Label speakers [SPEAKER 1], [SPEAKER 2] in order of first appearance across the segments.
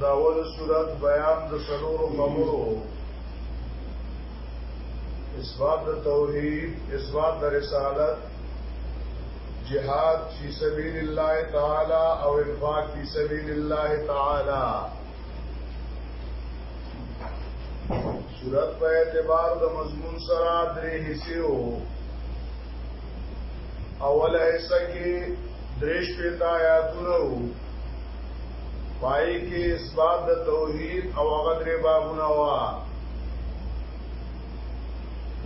[SPEAKER 1] دا ول صورت بیان د سرور خبرو اثبات د توحید اثبات د رسالت جهاد فی سبیل الله تعالی او انفاق فی سبیل الله تعالی صورت په اعتبار د مضمون سره درې حصے وو اوله حصہ کې درې شپږ آیاتونه وو پای کې اثبات د توحید او هغه درې بابونه وا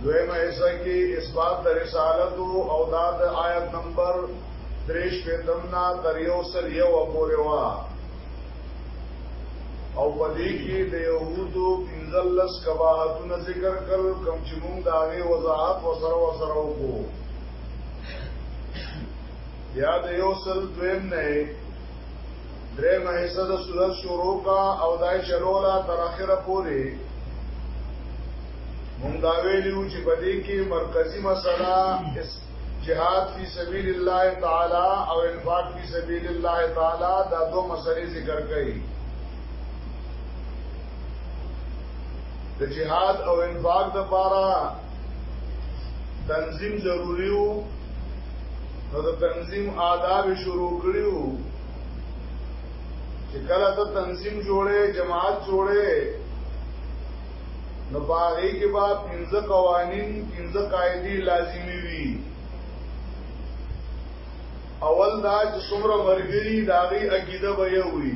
[SPEAKER 1] دویمه حصہ کې اثبات د رسالت او دا د آیت نمبر 3 پیدم نا تر یو سر یو پورې وا او پدې کې د يهودو پنځلس کباحتونه ذکر کړل کوم چې موږ دا غي وضاحت وسره وسره وکړو بیا د یو سل دویم نه درې مه حصہ د صورت شروع کا او دای چلولا تر اخره پورې مونږ دا ویلو چې په دې کې مرکزی مسله جهاد فی سبیل الله تعالی او انفاق فی سبیل الله تعالی دا دوه مسلې ذکر کړي د جهاد او انفاق د پاره تنظیم ضروری وو نو د تنظیم آداب شروع کړیو چې کله ته تنظیم جوړې جماعت جوړې نو باغې کې با پنځه قوانین پنځه قاعده لازمی وي اول دا چې څومره مرګري داغي عقیده به یې وي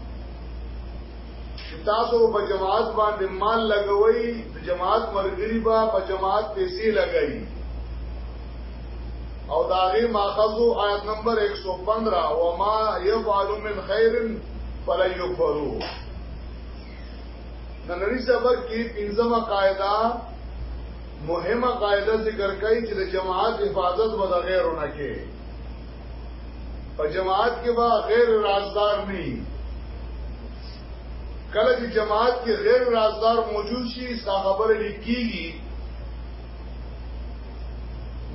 [SPEAKER 1] تاسو په جماعت باندې مال لګوي د جماعت مرګري با په جماعت پیسې لګوي او دا غي ماخذو آیت نمبر 115 وما يفعل من خير فلا يكفروا نننی سبق کې پنځمه قاعده مهمه قاعده ذکر کړي چې د جماعت حفاظت به د غیرونه کې په جماعت کې به غیر رازدار نه کله چې جماعت کې غیر رازدار موجود شي ستا خبره لیکيږي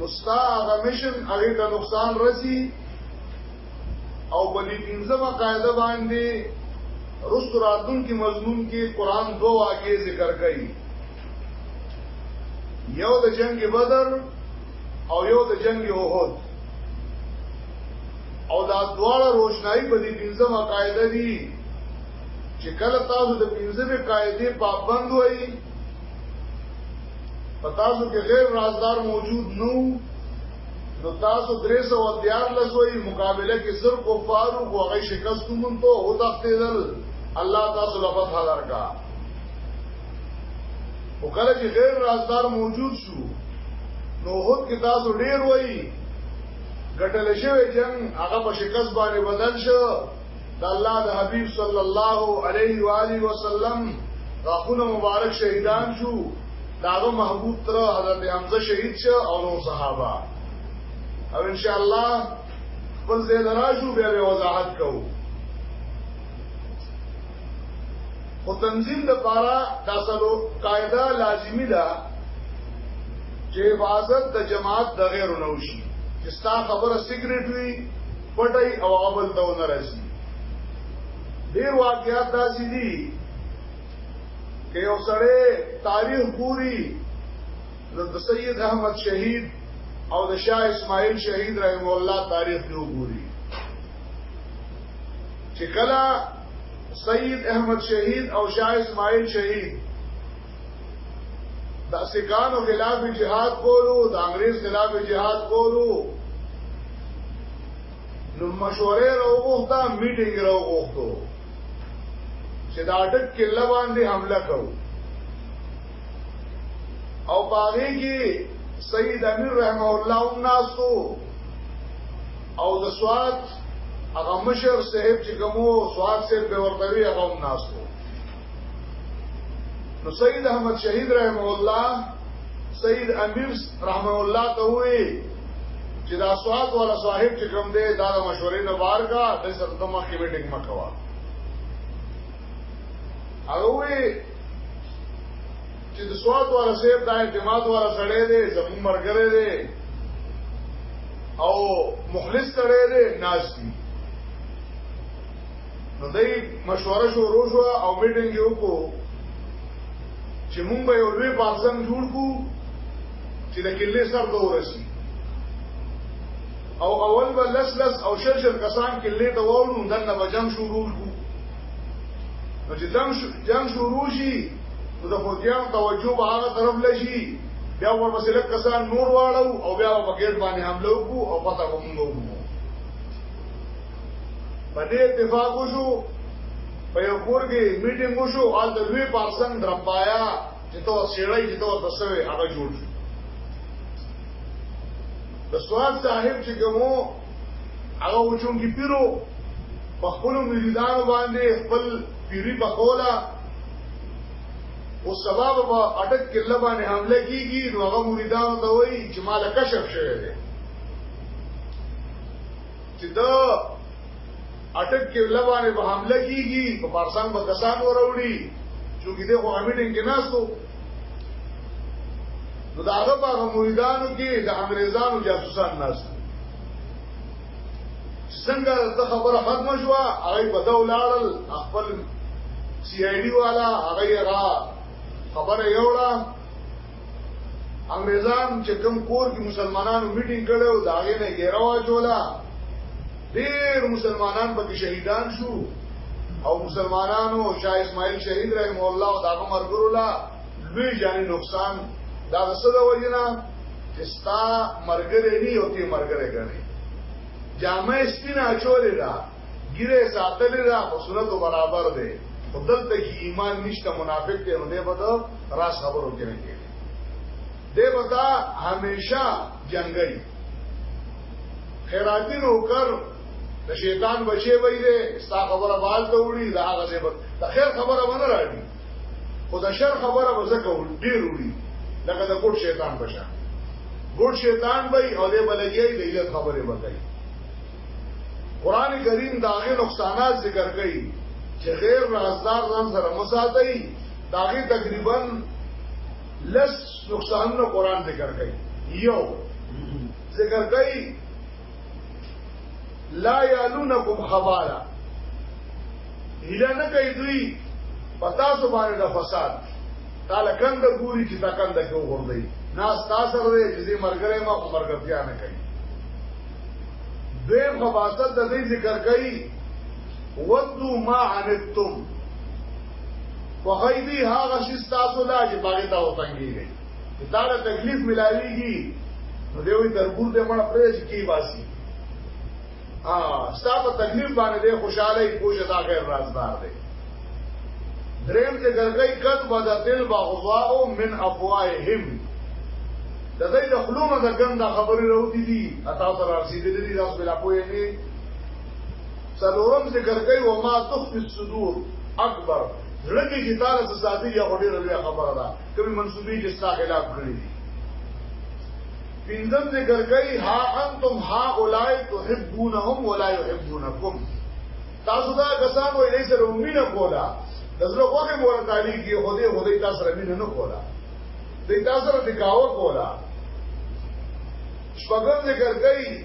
[SPEAKER 1] مستا هغه مشن هغه ته نقصان رسی او په دې پنځمه قاعده باندې رست راتون کې مضمون کې قران دو واقعې ذکر کړي یو د جنگ بدر او یو د جنگ احد او دا دواړه روشنايي په دې پنځمه قاعده دي چې کله تاسو د پنځمه قاعده پابند وئ په تاسو کې غیر رازدار موجود نو نو تاسو درې سو او دیار لسوي مقابله کې سر کفار او هغه شکست مون ته او تختیدل الله تاسو لپاره حاضر کا او کله چې غیر رازدار موجود نو هوت کې تاسو ډیر وایي ګټل شوی جنگ هغه په شکست باندې بدل شو د الله د حبیب صلی الله علیه و آله وسلم غاخونه مبارک شهیدان شو داغه محبوب تر حضرت حمزه شهید شو او نو صحابه او ان شاء الله خپل زیل راجو به وضاحت کوو او تنظیم د پارا تاسو قاعده لازمی ده چې حفاظت د جماعت د غیر نوشي چې ستا خبره سیکریټ وي پټي او عمل ته نه رسی ډیر واقعیات داسې دي کې یو سره تاریخ پوری د سید احمد شهید او د شاه اسماعیل شهید رحم الله تاریخ یو پوری چې کله سید احمد شهید او شاه اسماعیل شهید د سکانو خلاف جهاد کولو د انګريز خلاف جهاد کولو نو مشورې راوغوښته میټینګ راوغوښتو چې دا ټک کله باندې حمله کوو او باغې کې سید امیر رحمه الله ناسو او د سواد هغه مشر صاحب چې کومو سواد سره به ورته وی هغه هم ناس وو نو سید احمد شهید رحم الله سید امیر رحم الله ته وی چې دا سواد والا صاحب چې کوم دی دا د مشورې نه بار کا د سر د مخ کې میټینګ مکوا هغه وی چې د سواد والا صاحب د اعتماد والا سړی دی زمون مرګره دی او مخلص سړی دی ناس دی نو دای مشوره شروع شو او میټینګ یو کو چې مونږ به یو لوی پارسن جوړ کو چې د کله سر ته ورسی او اول به لس لس او شل شل کسان کله ته وورو دنه بجم شروع کو نو چې جنگ شروع شي نو د فوجیانو توجه به هغه طرف لشي بیا ورپسې لږ کسان نور واړو او بیا په ګیټ باندې حمله وکړو او پته به موږ وکړو په دې اتفاق وشو په یو کور کې میټینګ وشو او د لوی پارسن درپایا چې تو سیړی چې تو تسوي هغه جوړ شو د سواد صاحب چې کومو هغه وچون کی پیرو په خپل مریدانو باندې خپل پیری په کولا او سبب په اٹک کې لبانې حمله کیږي نو هغه مریدانو ته وایي چې مال کشف شوی دی چې دا اٹک کې لبانې په حمله کیږي په پارسان په کسان وروړي چې دغه امیټینګ کې ناستو نو دا هغه په مریدانو کې د انګريزانو جاسوسان ناس څنګه د خبره ختم شو هغه په دولارل خپل سی آی ډی والا هغه را خبره یوړه انګريزان چې کوم کور کې مسلمانانو میټینګ کړو دا هغه نه ګیروا چولا ډیر مسلمانان پکې شهیدان شو او مسلمانانو شاه اسماعیل شهید رحم الله او دغه مرګرو لا لوی جانی نقصان دا څه د وجنه چې ستا مرګره نه یو تی مرګره غني جامع سپینا چولې دا ګیره ساتلې دا په سنت برابر دی په دلته کې ایمان نشته منافق دی نو دی به راس خبرو کې نه کېږي دی به دا همیشه جنگي خیراتي نوکر د شیطان بچي وای دی ستا خبره باز ته وړي دا هغه څه به د خیر خبره ونه راځي خو د شر خبره به زکه ډیر وړي لکه د ګډ شیطان بچا ګډ شیطان به او دې بلګي د علت خبره وکړي قران کریم داغه نقصانات ذکر کړي چې غیر رازدار ځان سره مساتای داغه تقریبا لس نقصانونه قران ذکر کوي یو ذکر کوي لا یالونکم خبالا هله نه کوي دوی پتا سو باندې د فساد تعالی کند ګوري چې تا کند کې وګورځي ناس تاسو ورې چې مرګره ما مرګتیا نه کوي دویم خباست د دې ذکر کوي ودو ما عنتم خوخی دی هغه شي تاسو دا چې باغې تا وتنګيږي چې دا له تکلیف ملاويږي نو دی وي تربور دې مړ پرې چې کی باسي ا ستاسو تکلیف باندې دې خوشاله یې پوښه دا غیر رازدار دی دریم چې ګرګي کد بدتل باغواو من افواههم د دې د خلونو د ګنده خبرې راوتی دي اتا سره رسیدلې دي تاسو بلا پوهې نه څلورم ذکر کوي و ما تخفي الصدور اکبر زړه کې چې تعالی څه ساتي یا غوډې لوي خبره ده کوم منسوبي چې ستا خلاف کړی دي پینځم ذکر کوي ها انتم ها اولای تحبونهم ولا يحبونكم تاسو دا کسان وې دې سره امینه کولا دغه وخت مور تعالی کې هدي هدي تاسو سره امینه نه کولا دې تاسو سره دکاوه کولا شپږم ذکر کوي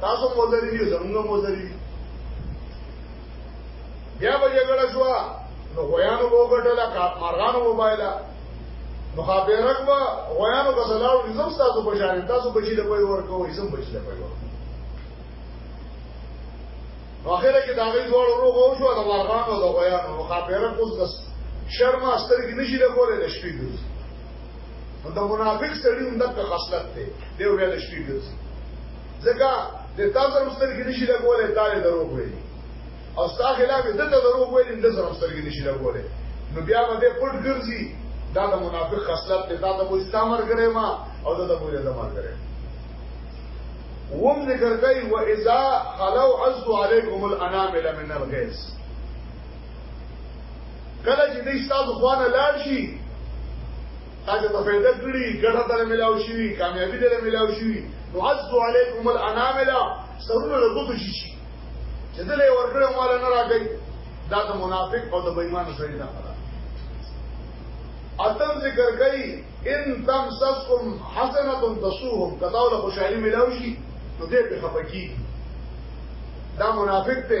[SPEAKER 1] تاسو مو درې دي زمونږ مو درې دي بیا به جګړه شو نو غویانو وو ګټل کا مرغانو وو بایلا نو خابرک به غویانو کا سلاو نظام تاسو په شان تاسو بچی له پي ورکوي سم بچی له پي ورکوي نو اخره کې دا غي دوړ ورو وو شو د مرغانو د غویانو نو خابرک اوس د شرم استرګې نشي له کوله د شپې ګرځي نو د منافق سړي هم دغه خصلت دی دی ویل شي ګرځي ځکه د تاسو سره سترګې نشي لګولې دا له درو ویل او ستا خلاف د ته درو ویل د سره سترګې نشي لګولې نو بیا به پټ ګرځي دا د منافق خصلت دی دا د مو استعمار کړي ما او دا د مو نه مار کړي وم ذکر کوي و اذا خلو عز عليكم الانامل من الغيث کله چې دې ستاسو خوانه لاړ شي تاسو ته پیدا کړی ګټه تر ملاو شي کامیابی تر ملاو شي نو عزو علیکم الانامل سرونه له بوتو شي چې دلې ورکړې مال نه راګي دا د منافق او د بېمان سره نه خبره اتم ذکر کوي ان تم سسکم حسنه تسوهم کتاو له خوشحالي ملاو شي نو دې په خپکی دا منافق ته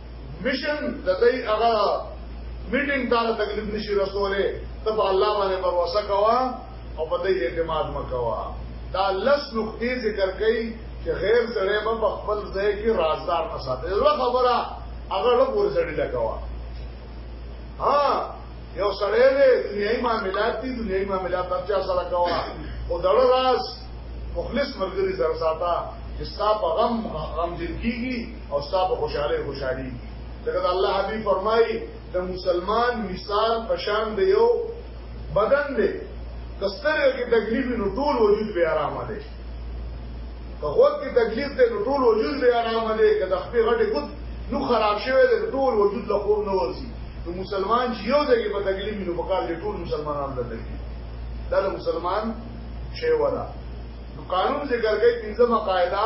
[SPEAKER 1] مشن د دې هغه میټینګ ته تکلیف نشي رسوله ته په الله باندې باور وکوا او په دې اعتماد مکوا دا لس نقطې ذکر کړي چې غیر سره په خپل ځای کې رازدار نه ساتي دا خبره هغه له پورې سړی لګوا ها یو سړی دی دنیوي معاملات دي دنیوي معاملات هر چا سره کوا او دا راز مخلص مرګري سره ساته چې صاحب غم غم جن کیږي او ستا په خوشاله خوشالي ځکه د الله حبيب فرمایي د مسلمان مثال پشان دی یو بدن دی کستره کې تکلیف نو ټول وجود به آرام دی که غوږ کې تکلیف دی نو ټول وجود به آرام دی که د خپل غټه ګوت نو خراب شوی دی ټول وجود له خوب نه ورسي نو مسلمان چې یو ځای په تکلیف نو په کار دي ټول مسلمانان د تکلیف دا د مسلمان شی ولا نو قانون ذکر کوي پنځمه قاعده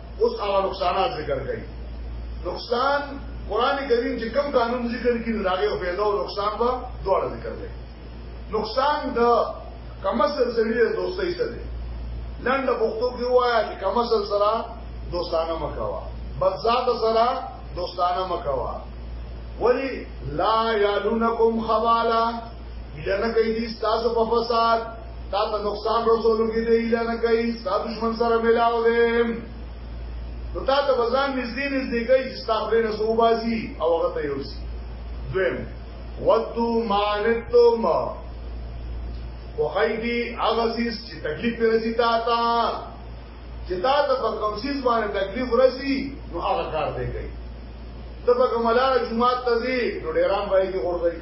[SPEAKER 1] اوس هغه نقصانات ذکر کړي نقصان قران کریم چې کم قانون ذکر کړي نو هغه پیدا او نقصان به دوړ ذکر کړي نقصان د کمسل سره دوستۍ سره لند پختو کې وایا چې کمسل سره دوستانه مکوا بزاد سره دوستانه مکوا ولی لا یالونکم خوالا بیا نه کوي تاسو په فساد تا ته نقصان رسولو کې دی اله نه کوي ستا دشمن سره ملاو دی نو تا ته بزان نږدې نږدې کوي چې ستا خپل نه صوباسي او هغه ته یوسي دویم ودو مانتم وخی دی هغه سیس چې تکلیف پر رسی تا تا چې تا ته په کوم سیس باندې تکلیف رسی نو هغه کار دی کوي ته په کومه لار جمعه ته ځي نو ډیران وایي کې ورځي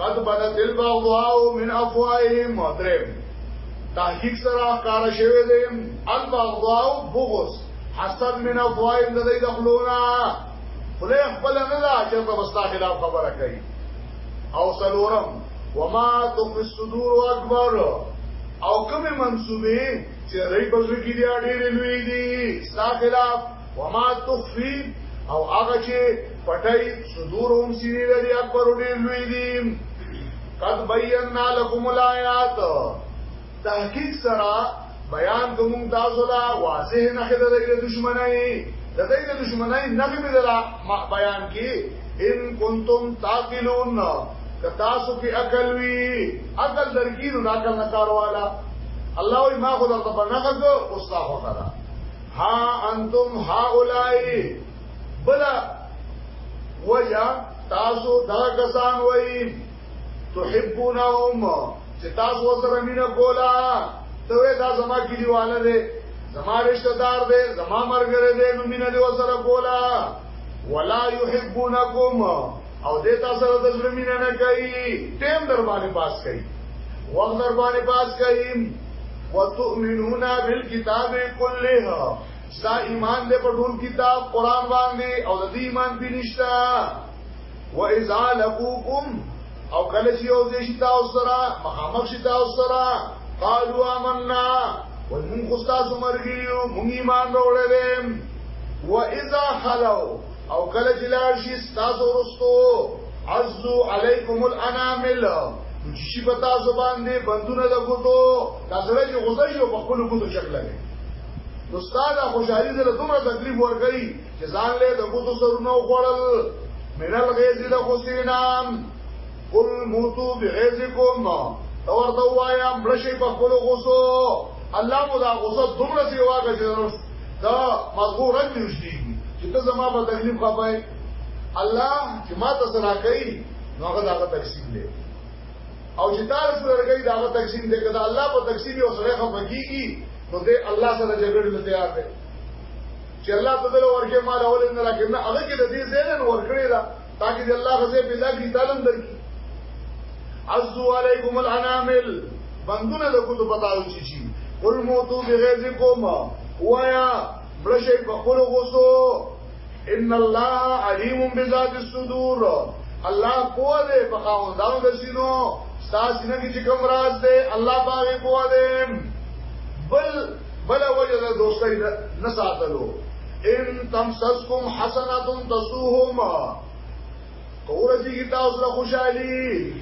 [SPEAKER 1] قد بدت البغضاء من افواههم مطرب تحقیق سره کار شوی دی البغضاء بغض حسد من افواههم د دې دخلونا خله خپل نه لا چې په مستا خلاف خبره کوي او سلورم وما تخفي الصدور اکبر او کومه منسوبه چې رې بزرګي دی ډېرې لوی دي ستا خلاف وما تخفي او هغه چې پټي صدورهم سینې لري اکبر ډیر لوی دي قد بینا لكم الایات تحقیق سره بیان کوم تاسو لا واضح نه خدای د دشمنای د دې د دشمنای نه به دلا بیان کی ان کنتم تعقلون که تاسو کې عقل وی عقل درګیرو ناکل نکاروالا الله ما خدای ته بنغه او استاد خدای ها انتم هاولای بلا وجا تاسو دا کسان وای تحبونهم چې تاسو سره مینا کولا ته دا زما کلیواله دی زما رشتہ دار دی زما مرګره دی نو مینا دی سره کولا ولا يحبونکم او دې تاسو سره د زړه مینه نه کوي ټیم در باندې پاس کوي وخت در باندې پاس کوي وتؤمنون بالکتاب کله ستا ایمان دې په ټول کتاب قران باندې او د دې ایمان به نشتا و اذا لقوکم او کله چې یو دې شتا او سره مخامخ شتا او سره قالوا آمنا ومن خصاص مرګیو مونږ ایمان وروړل و اذا خلو او کله چې لار شي تاسو ورستو عزو علیکم الانامل چې په تاسو باندې بندونه د ګوتو تاسو چې غوسه شو په خپل ګوتو چک لګي نو استاد خوشحالي دې دومره تکلیف ورکړي چې ځان له د ګوتو سرونه وخړل مینل غیظ د حسینام قل موتو بغیظکم اور دوایا مړشي په خپل غوسو الله مو دا غوسه دومره سی واګه چې دا مغفور رنګ نشي چې ته زما په تکلیف خپای الله چې ما ته سره کوي نو هغه دا تقسیم دی او چې دا سره کوي دا تقسیم دی کله الله په تقسیم یو سره خپګيږي نو دې الله سره جګړه نه تیار دی چې الله تدل ورکه مال اول نه راکې نه هغه کې د دې زین ورکړي دا تاکي دې الله غزه پیدا کړي تعلم درکړي عزو علیکم الانامل بندونه د کو ته پتاو چی چی قل موتو بغیظکم وایا بلشی په خپل غوسو ان الله علیم بذات الصدور الله پوه دې په خاوندانو د سینو ساس نه کی چې کوم راز دې الله باغې پوه دې بل بل وجه د دوستۍ نه ساتلو ان تمسسکم حسنات تسوهم کورځي کی تاسو له خوشحالي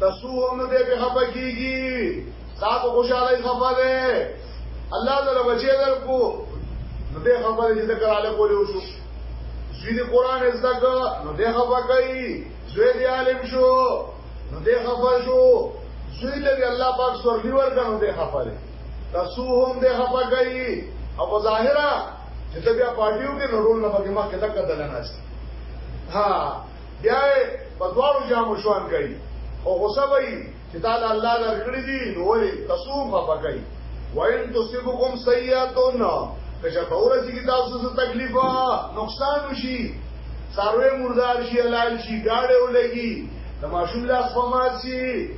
[SPEAKER 1] تسوهم نه به خپه کیږي تاسو خوشاله خپه ده الله تعالی بچی درکو نو دې خبره چې ذکر علی کولې وشو سیدی قرآن ازدک نو دی خفا کئی زوی دی عالم شو نو دی خفا شو زوی لگی اللہ پاک سورلی ورکا نو دی خفا دی تسوهم ده خپا گئی او په ظاهره چې ته بیا پارټیو کې نورول نه پکې مخکې تک دل نه ناشته ها بیا په دواړو جامو شوان کوي او غصه وي چې تعالی الله درکړي دي نو ولې تصوم خپا کوي وان تصيبكم سيئاتون کشه په ورځ کې تاسو څه تکلیف نقصان وشي ساروی مردار شي حلال شي گاډه ولګي د ماشوم لاس فمات شي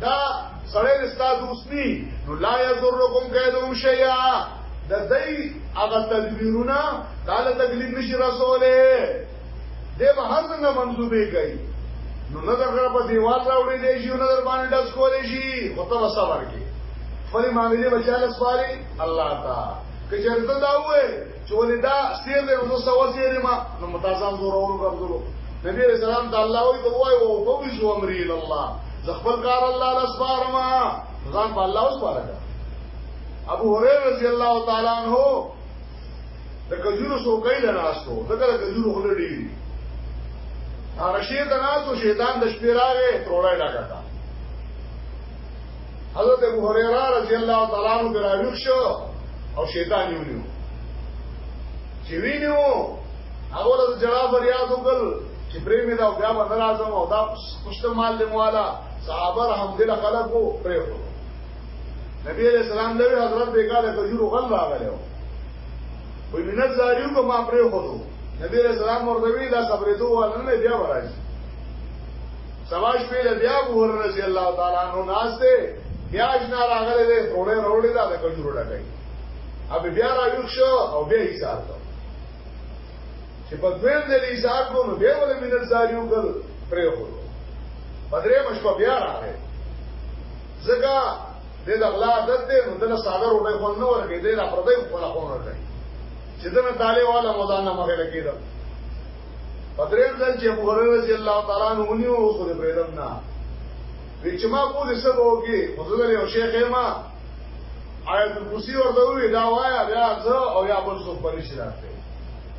[SPEAKER 1] دا سړی رستا دوستی نو لا یذرکم کیدهم شیئا د دې هغه تدبیرونه تعالی تکلیف نشي رسوله دې به هر څنګه منسوبې کوي نو نه دغه په دیوال راوړي دې شي نه در باندې داس کولې شي وته وسور کې خپل معاملې بچاله سواري الله تعالی کچرته دا وې چې ولې دا سیر دی نو سوا سیر ما نو متازان زور اورو ګرځلو نبی رسول الله د الله وی دوای او په وی شو امر ال الله زخبل کار الله لسبارم ځان په الله اوس پاره ابو هريره رضی الله تعالی عنہ د کجورو سو کوي د ناستو دغه د کجورو خله ډیر هغه شی د ناستو شیطان د شپې راغې تروړای ډاګه حضرت ابو هريره رضی الله تعالی عنہ براویخ شو او شیطان یې ونیو چې وینیو هغه له جړا فریاد وکړ چې پرې مې دا بیا به راځم او دا پښته مال دې موالا صحابه رحم دې خلکو پرې وو نبی علیہ السلام له حضرت بیګاله کجورو غل راغلی و وی منت زاریو کو ما پرې وو نبی علیہ السلام ورته وی دا صبرې دوه نه بیا راځي سبا شپې له بیا ابو هرره رضی الله تعالی عنہ ناس دی بیا جنا راغله دی ټوله روړې دا د کجورو ډکای ابي بیا را یو شو او بیا یې سار ته چې په دویم د حساب کو نو بیا ولې مینر ساری وکړ پرې خو پدرې مشکو بیا راغې زګه د الله عادت دی نو دنه ساده روټه خو نه ورګې دی را پردې خپل خو ورګې چې دنه طالب والا مودانه مخه لګیدل پدریم ځل چې ابو هرره رضی الله تعالی عنہ ونیو خو دې پرېدم نه وی چې ما کو دې سبا وګي حضور یو شیخ ما آیت الکرسی ورته وی دا وایا بیا زه او یا بل څوک پرې شي راځي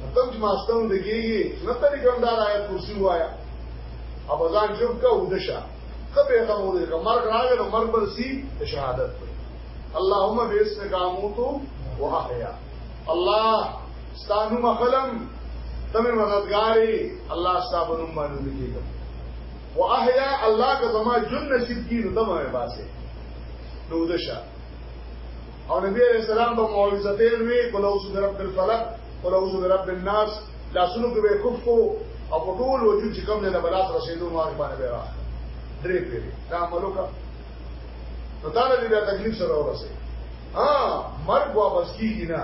[SPEAKER 1] مطلب چې ما ستون دګيږي نه طریقم دا آیت کرسی وایا او ځان چوپ کا ودشه خبه کوم دې مرګ راغی نو مرګ پر سي شهادت اللهم باسمک اموت واحیا الله ستا نوم اخلم ته مې مددګارې الله ستا په نوم باندې کېږم و احیا الله که زما جن نصیب کی نو دمه باسه نو دشه او نبی علیہ السلام په معوذتین وی قل اعوذ برب الفلق قل اعوذ برب الناس لاسونو کې به کف کو او په ټول وجود چې کوم نه بلاس رسیدو ما باندې به راځه درې پیری دا عملو کا نو تعالی دې تکلیف سره ورسه ها مرګ واپس کیږي نه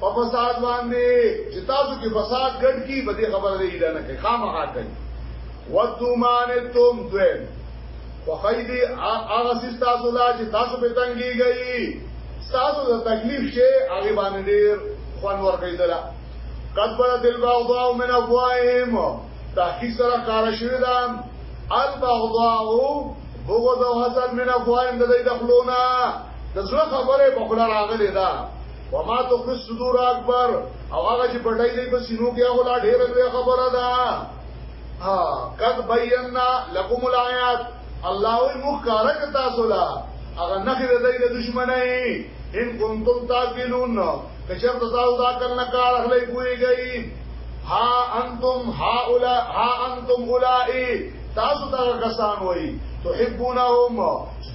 [SPEAKER 1] په فساد باندې چې تاسو کې فساد ګډ کی به دې خبره دی اله نه کوي خامخا کوي ودو مان تم دوی خو خیدی هغه سیس تاسو لا چې تاسو په تنګي گئی تاسو د تکلیف شي هغه باندې ډیر خوان ور کوي دلا قد بر دل باغضاء من افواههم تحقیق سره کار شوی دا البغضاء بغض او حسد من افواههم د دې دخلونا د زړه خبره په خلا راغلی دا وما تخفي الصدور اکبر او هغه چې پټای دی په سینو کې هغه لا ډېر لوی خبره ده ها قد بينا لكم الايات الله وي مخکارک تاسو لا هغه نخې د دې دشمنای ان کنتم تاقلون کچر تاسو دا کل نه کار اخلي کوی گئی ها انتم ها اولا ها انتم اولائي تاسو دا کسان وای تحبونهم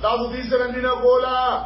[SPEAKER 1] تاسو دې سره مینه کولا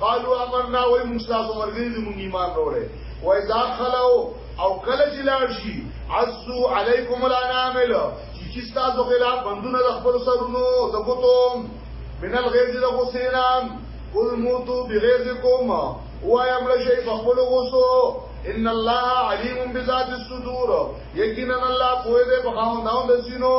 [SPEAKER 1] قالوا امرنا وای موږ تاسو مرګري دې موږ ایمان وروړي وای دا خلو او کله چې لاړ شي عزو علیکم الانامل چې چې تاسو خلاف بندونه د خپل سرونو د کوتوم من الغیظ د غسینام قل موتو بغیظکم وای امر شي په خپل غوسو ان الله علیم بذات الصدور یقینا الله پوهه ده په خاوندانو د سینو